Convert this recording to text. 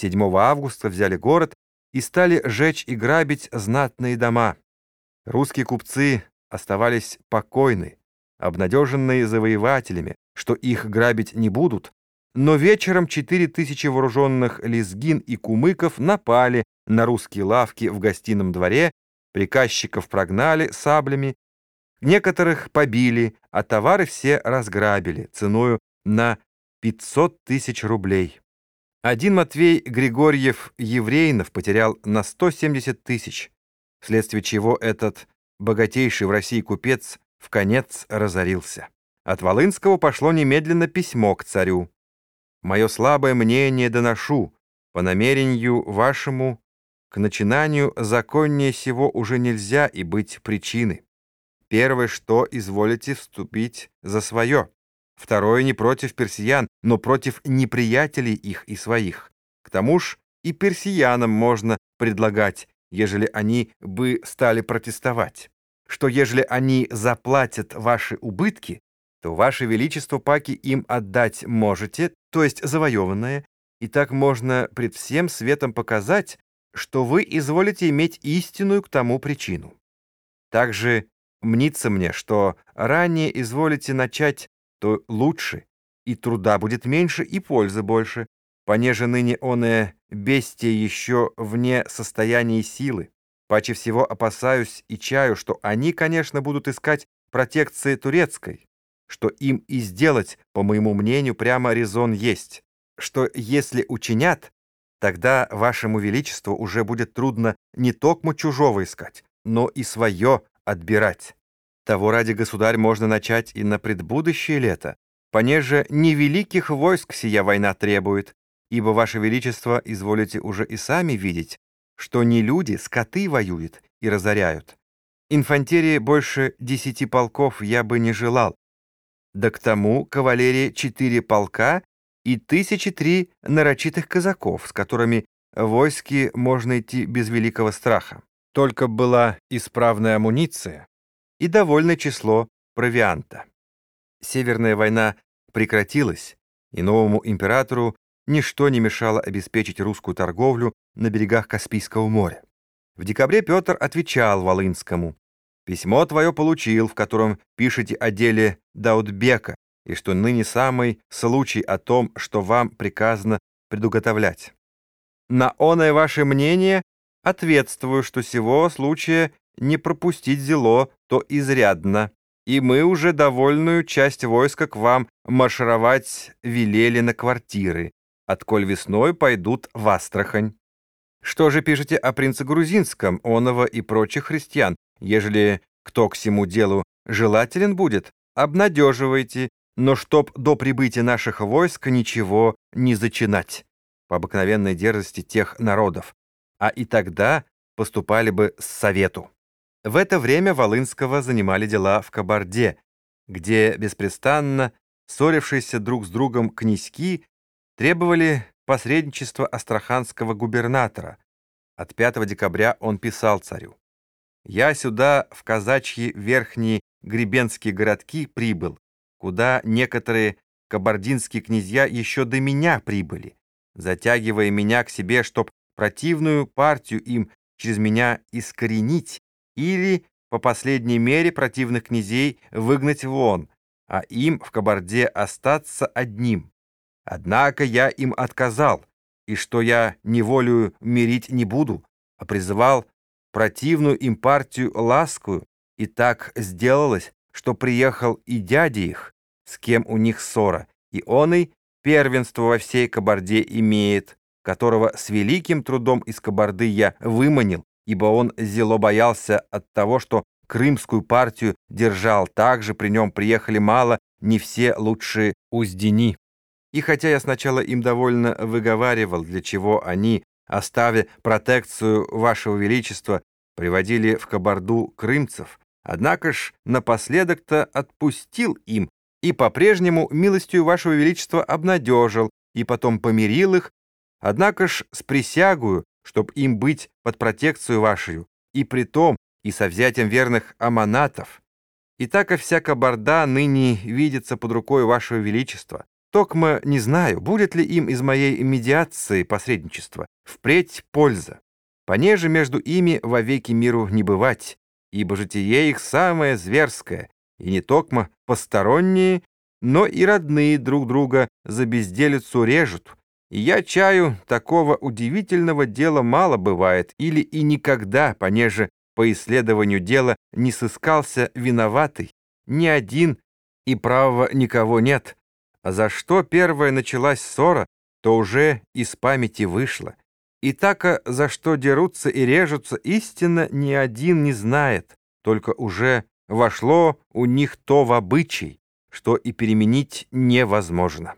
7 августа взяли город и стали жечь и грабить знатные дома. Русские купцы оставались покойны, обнадеженные завоевателями, что их грабить не будут, но вечером четыре тысячи вооруженных лезгин и кумыков напали на русские лавки в гостином дворе, приказчиков прогнали саблями, некоторых побили, а товары все разграбили ценою на 500 тысяч рублей. Один Матвей Григорьев Еврейнов потерял на 170 тысяч, вследствие чего этот богатейший в России купец в конец разорился. От Волынского пошло немедленно письмо к царю. «Мое слабое мнение доношу, по намерению вашему, к начинанию законнее сего уже нельзя и быть причины. Первое, что изволите вступить за свое. Второе не против персиян, но против неприятелей их и своих. К тому ж и персиянам можно предлагать, ежели они бы стали протестовать что ежели они заплатят ваши убытки, то ваше величество паки им отдать можете, то есть завоеванное, и так можно пред всем светом показать, что вы изволите иметь истинную к тому причину. Также мнится мне, что ранее изволите начать, то лучше, и труда будет меньше, и пользы больше, понеже ныне оное бестие еще вне состояния силы. Паче всего опасаюсь и чаю, что они, конечно, будут искать протекции турецкой, что им и сделать, по моему мнению, прямо резон есть, что если учинят, тогда вашему величеству уже будет трудно не токмо чужого искать, но и свое отбирать. Того ради, государь, можно начать и на предбудущее лето, понеже невеликих войск сия война требует, ибо ваше величество изволите уже и сами видеть, что не люди, скоты воюют и разоряют. Инфантерии больше десяти полков я бы не желал. Да к тому кавалерия четыре полка и тысячи три нарочитых казаков, с которыми войски можно идти без великого страха. Только была исправная амуниция и довольное число провианта. Северная война прекратилась, и новому императору ничто не мешало обеспечить русскую торговлю на берегах Каспийского моря. В декабре Петр отвечал Волынскому. «Письмо твое получил, в котором пишете о деле Даудбека, и что ныне самый случай о том, что вам приказано предуготовлять. На оное ваше мнение ответствую, что сего случая не пропустить зело, то изрядно, и мы уже довольную часть войска к вам маршировать велели на квартиры, отколь весной пойдут в Астрахань. Что же пишете о принце Грузинском, Онова и прочих христиан? Ежели кто к всему делу желателен будет, обнадеживайте, но чтоб до прибытия наших войск ничего не зачинать, по обыкновенной дерзости тех народов, а и тогда поступали бы с совету. В это время Волынского занимали дела в Кабарде, где беспрестанно ссорившиеся друг с другом князьки требовали посредничества астраханского губернатора. От 5 декабря он писал царю. «Я сюда, в казачьи верхние гребенские городки, прибыл, куда некоторые кабардинские князья еще до меня прибыли, затягивая меня к себе, чтоб противную партию им через меня искоренить или, по последней мере, противных князей выгнать вон, а им в Кабарде остаться одним. Однако я им отказал, и что я неволю мирить не буду, а призывал противную им партию ласкую, и так сделалось, что приехал и дядя их, с кем у них ссора, и он и первенство во всей Кабарде имеет, которого с великим трудом из Кабарды я выманил, ибо он зело боялся от того, что крымскую партию держал, также при нем приехали мало, не все лучшие уздени. И хотя я сначала им довольно выговаривал, для чего они, оставив протекцию вашего величества, приводили в Кабарду крымцев, однако ж напоследок-то отпустил им и по-прежнему милостью вашего величества обнадежил и потом помирил их, однако ж с присягую, чтоб им быть под протекцию вашей, и при том и со взятием верных аманатов. И так и вся Кабарда ныне видится под рукой вашего величества, Токма не знаю, будет ли им из моей медиации посредничества впредь польза. Понеже между ими вовеки миру не бывать, ибо житие их самое зверское, и не токмо посторонние, но и родные друг друга за безделицу режут. Я чаю, такого удивительного дела мало бывает, или и никогда, понеже по исследованию дела не сыскался виноватый, ни один, и правого никого нет. А за что первая началась ссора, то уже из памяти вышло. И так, за что дерутся и режутся, истинно ни один не знает, только уже вошло у них то в обычай, что и переменить невозможно.